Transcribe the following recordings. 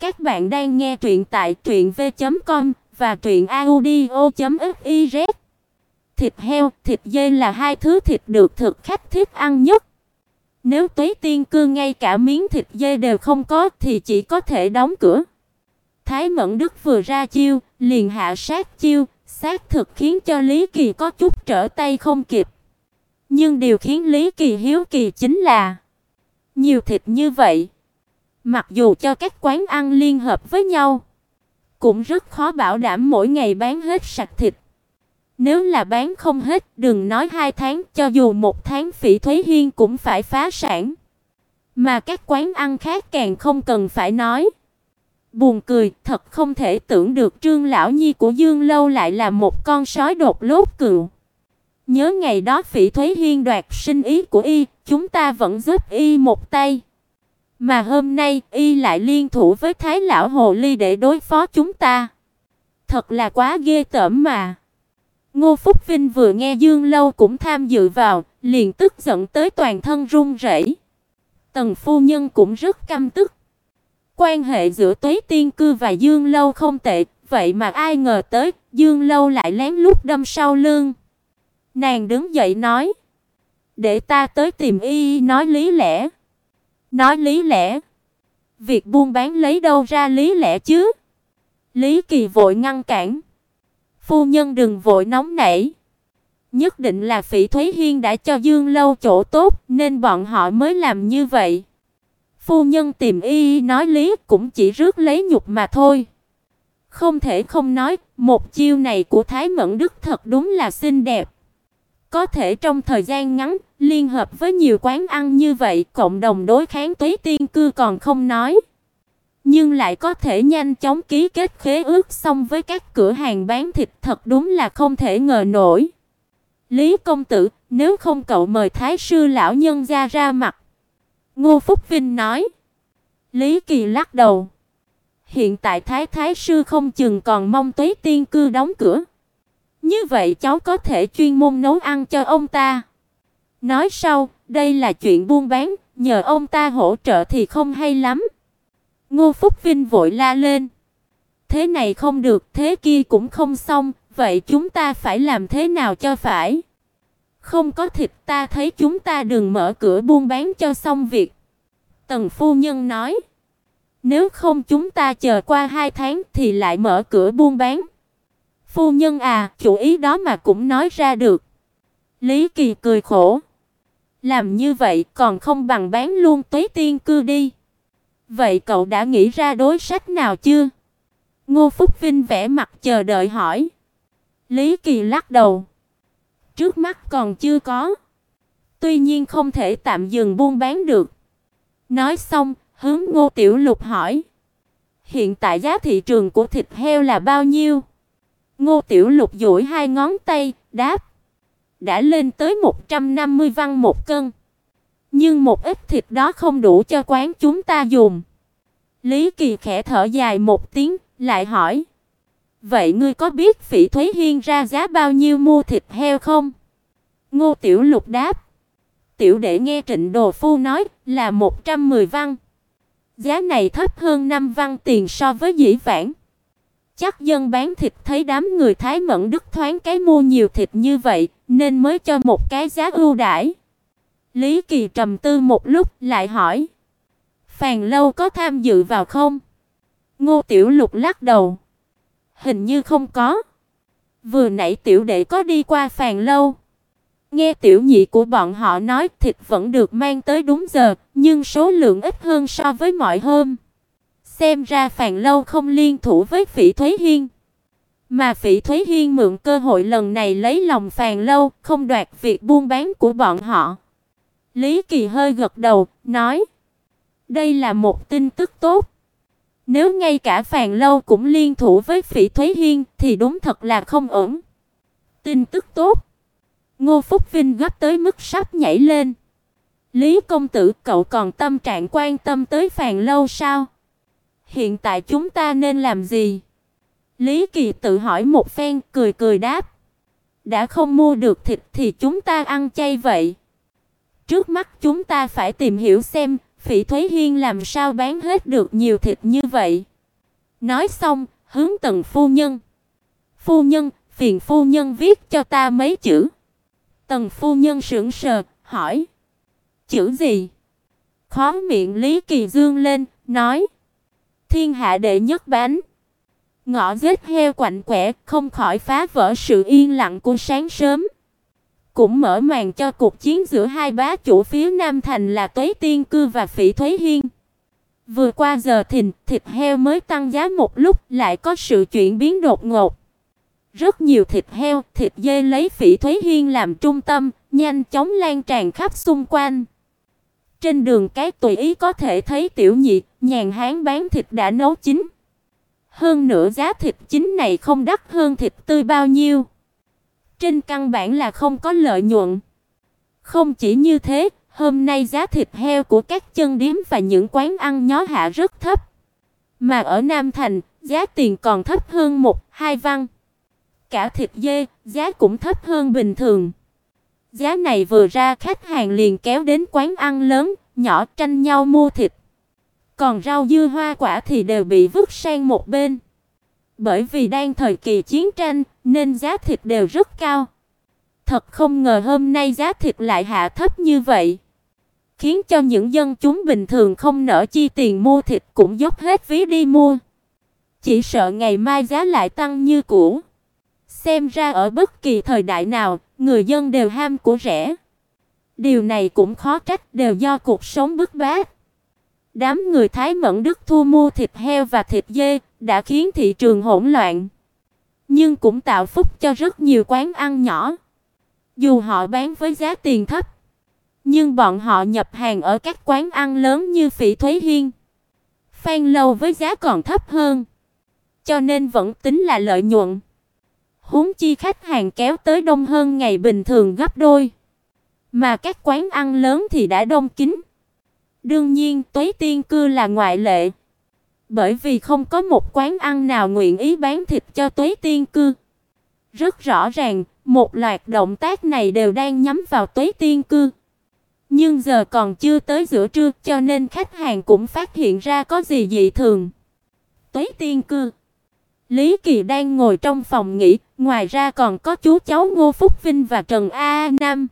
Các bạn đang nghe truyện tại truyệnv.com và truyệnaudio.fiz. Thịt heo, thịt dê là hai thứ thịt được thực khách thích ăn nhất. Nếu Tuế Tiên cư ngay cả miếng thịt dê đều không có thì chỉ có thể đóng cửa. Thái Mẫn Đức vừa ra chiêu, liền hạ sát chiêu, xác thực khiến cho Lý Kỳ có chút trở tay không kịp. Nhưng điều khiến Lý Kỳ hiếu kỳ chính là nhiều thịt như vậy, mặc dù cho các quán ăn liên hợp với nhau, cũng rất khó bảo đảm mỗi ngày bán hết sạch thịt. Nếu là bán không hết, đừng nói hai tháng, cho dù một tháng Phỉ Thúy Hiên cũng phải phá sản. Mà các quán ăn khác càng không cần phải nói. Buồn cười, thật không thể tưởng được Trương lão nhi của Dương Lâu lại là một con sói đột lốt cừu. Nhớ ngày đó Phỉ Thúy Hiên đoạt sinh ý của y, chúng ta vẫn giúp y một tay. Mà hôm nay y lại liên thủ với Thái lão hồ ly để đối phó chúng ta. Thật là quá ghê tởm mà. Ngô Phúc Vinh vừa nghe Dương Lâu cũng tham dự vào, liền tức giận tới toàn thân run rẩy. Tần phu nhân cũng rất căm tức. Quan hệ giữa Tuế Tiên cư và Dương Lâu không tệ, vậy mà ai ngờ tới, Dương Lâu lại lén lút đâm sau lưng. Nàng đứng dậy nói: "Để ta tới tìm y nói lý lẽ." Nói lý lẽ? Việc buôn bán lấy đâu ra lý lẽ chứ? Lý Kỳ vội ngăn cản. Phu nhân đừng vội nóng nảy. Nhất định là Phỉ Thúy Hiên đã cho Dương Lâu chỗ tốt nên bọn họ mới làm như vậy. Phu nhân tìm y nói lý cũng chỉ rước lấy nhục mà thôi. Không thể không nói, một chiêu này của Thái Mẫn Đức thật đúng là xinh đẹp. Có thể trong thời gian ngắn, liên hợp với nhiều quán ăn như vậy, cộng đồng đối kháng Tuế Tiên cư còn không nói, nhưng lại có thể nhanh chóng ký kết khế ước xong với các cửa hàng bán thịt, thật đúng là không thể ngờ nổi. Lý công tử, nếu không cậu mời thái sư lão nhân gia ra mặt. Ngô Phúc Vinh nói. Lý Kỳ lắc đầu. Hiện tại thái thái sư không chừng còn mong Tuế Tiên cư đóng cửa. Như vậy cháu có thể chuyên môn nấu ăn cho ông ta. Nói sau, đây là chuyện buôn bán, nhờ ông ta hỗ trợ thì không hay lắm. Ngô Phúc Vinh vội la lên. Thế này không được, thế kia cũng không xong, vậy chúng ta phải làm thế nào cho phải? Không có thịt ta thấy chúng ta đừng mở cửa buôn bán cho xong việc. Tần phu nhân nói. Nếu không chúng ta chờ qua hai tháng thì lại mở cửa buôn bán. Phu nhân à, chủ ý đó mà cũng nói ra được. Lý Kỳ cười khổ. Làm như vậy còn không bằng bán luôn Tuế Tiên cư đi. Vậy cậu đã nghĩ ra đối sách nào chưa? Ngô Phúc Vinh vẽ mặt chờ đợi hỏi. Lý Kỳ lắc đầu. Trước mắt còn chưa có. Tuy nhiên không thể tạm dừng buôn bán được. Nói xong, hướng Ngô Tiểu Lục hỏi. Hiện tại giá thị trường của thịt heo là bao nhiêu? Ngô Tiểu Lục duỗi hai ngón tay, đáp: "Đã lên tới 150 văn một cân. Nhưng một ít thịt đó không đủ cho quán chúng ta dùng." Lý Kỳ khẽ thở dài một tiếng, lại hỏi: "Vậy ngươi có biết Phỉ Thúy Hiên ra giá bao nhiêu mua thịt heo không?" Ngô Tiểu Lục đáp: "Tiểu đệ nghe Trịnh Đồ phu nói là 110 văn. Giá này thấp hơn 5 văn tiền so với dĩ vãng." Chắc dân bán thịt thấy đám người Thái Mẫn Đức thoáng cái mua nhiều thịt như vậy, nên mới cho một cái giá ưu đãi. Lý Kỳ trầm tư một lúc, lại hỏi: "Phàn Lâu có tham dự vào không?" Ngô Tiểu Lục lắc đầu: "Hình như không có. Vừa nãy tiểu đệ có đi qua Phàn Lâu, nghe tiểu nhị của bọn họ nói thịt vẫn được mang tới đúng giờ, nhưng số lượng ít hơn so với mọi hôm." Xem ra Phàn Lâu không liên thủ với Phỉ Thúy Hiên, mà Phỉ Thúy Hiên mượn cơ hội lần này lấy lòng Phàn Lâu, không đoạt việc buôn bán của bọn họ. Lý Kỳ hơi gật đầu, nói: "Đây là một tin tức tốt. Nếu ngay cả Phàn Lâu cũng liên thủ với Phỉ Thúy Hiên thì đúng thật là không ổn." Tin tức tốt. Ngô Phúc Vinh gấp tới mức sắp nhảy lên. Lý công tử, cậu còn tâm trạng quan tâm tới Phàn Lâu sao? Hiện tại chúng ta nên làm gì? Lý Kỳ tự hỏi một phen, cười cười đáp. Đã không mua được thịt thì chúng ta ăn chay vậy. Trước mắt chúng ta phải tìm hiểu xem Phỉ Thúy Hiên làm sao bán hết được nhiều thịt như vậy. Nói xong, hướng Tần phu nhân. "Phu nhân, phiền phu nhân viết cho ta mấy chữ." Tần phu nhân sững sờ, hỏi: "Chữ gì?" Khóe miệng Lý Kỳ Dương lên, nói: "Thiên hạ đệ nhất bánh." ngõ giết heo quạnh quẻ, không khỏi phá vỡ sự yên lặng của sáng sớm. Cũng mở màn cho cuộc chiến giữa hai bá chủ phía Nam thành là Tuế Tiên Cư và Phỉ Thúy Hiên. Vừa qua giờ thìn, thịt heo mới tăng giá một lúc, lại có sự chuyển biến đột ngột. Rất nhiều thịt heo, thịt dê lấy Phỉ Thúy Hiên làm trung tâm, nhanh chóng lan tràn khắp xung quanh. Trên đường cái tùy ý có thể thấy tiểu nhị, nhàn hán bán thịt đã nấu chín. Hơn nữa giá thịt chín này không đắt hơn thịt tươi bao nhiêu. Trên căn bản là không có lợi nhuận. Không chỉ như thế, hôm nay giá thịt heo của các chân điếm và những quán ăn nhó hạ rất thấp. Mà ở Nam Thành, giá tiền còn thấp hơn một, hai văn. Cả thịt dê, giá cũng thấp hơn bình thường. Giá này vừa ra khách hàng liền kéo đến quán ăn lớn, nhỏ tranh nhau mua thịt. Còn rau dưa hoa quả thì đều bị vứt sang một bên. Bởi vì đang thời kỳ chiến tranh nên giá thịt đều rất cao. Thật không ngờ hôm nay giá thịt lại hạ thấp như vậy, khiến cho những dân chúng bình thường không nỡ chi tiền mua thịt cũng dốc hết ví đi mua. Chỉ sợ ngày mai giá lại tăng như cũ. Xem ra ở bất kỳ thời đại nào, người dân đều ham của rẻ. Điều này cũng khó trách đều do cuộc sống bức bách. Đám người Thái Mẫn Đức thu mua thịt heo và thịt dê đã khiến thị trường hỗn loạn, nhưng cũng tạo phúc cho rất nhiều quán ăn nhỏ. Dù họ bán với giá tiền thấp, nhưng bọn họ nhập hàng ở các quán ăn lớn như Phỉ Thúy Hiên, Phan Lâu với giá còn thấp hơn, cho nên vẫn tính là lợi nhuận. Huống chi khách hàng kéo tới đông hơn ngày bình thường gấp đôi, mà các quán ăn lớn thì đã đông kín. Đương nhiên, Tuế Tiên cư là ngoại lệ. Bởi vì không có một quán ăn nào nguyện ý bán thịt cho Tuế Tiên cư. Rất rõ ràng, một loạt động tác này đều đang nhắm vào Tuế Tiên cư. Nhưng giờ còn chưa tới giữa trưa, cho nên khách hàng cũng phát hiện ra có gì dị thường. Tuế Tiên cư. Lý Kỳ đang ngồi trong phòng nghỉ, ngoài ra còn có chú cháu Ngô Phúc Vinh và Trần A Nam.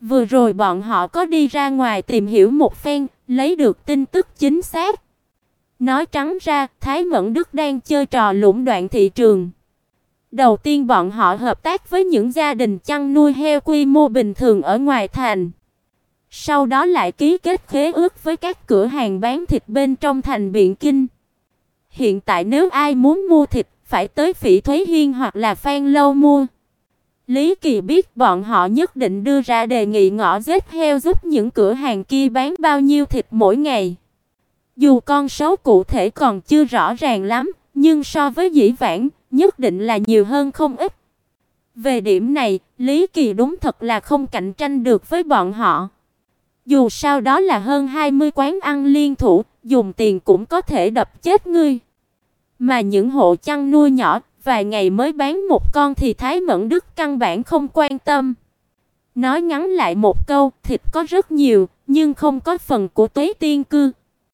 Vừa rồi bọn họ có đi ra ngoài tìm hiểu một phen, lấy được tin tức chính xác. Nói trắng ra, Thái Mẫn Đức đang chơi trò lũng đoạn thị trường. Đầu tiên bọn họ hợp tác với những gia đình chăn nuôi heo quy mô bình thường ở ngoài thành. Sau đó lại ký kết khế ước với các cửa hàng bán thịt bên trong thành Biện Kinh. Hiện tại nếu ai muốn mua thịt, phải tới Phỉ Thúy Hiên hoặc là Phan Lâu mua. Lý Kỳ biết bọn họ nhất định đưa ra đề nghị ngõ giết heo giúp những cửa hàng kia bán bao nhiêu thịt mỗi ngày. Dù con số cụ thể còn chưa rõ ràng lắm, nhưng so với dĩ vãng, nhất định là nhiều hơn không ít. Về điểm này, Lý Kỳ đúng thật là không cạnh tranh được với bọn họ. Dù sao đó là hơn 20 quán ăn liên thủ, dùng tiền cũng có thể đập chết ngươi. Mà những hộ chăn nuôi nhỏ, vài ngày mới bán một con thì Thái Mẫn Đức căn bản không quan tâm. Nói ngắn lại một câu, thịt có rất nhiều, nhưng không có phần của Tuế Tiên cư.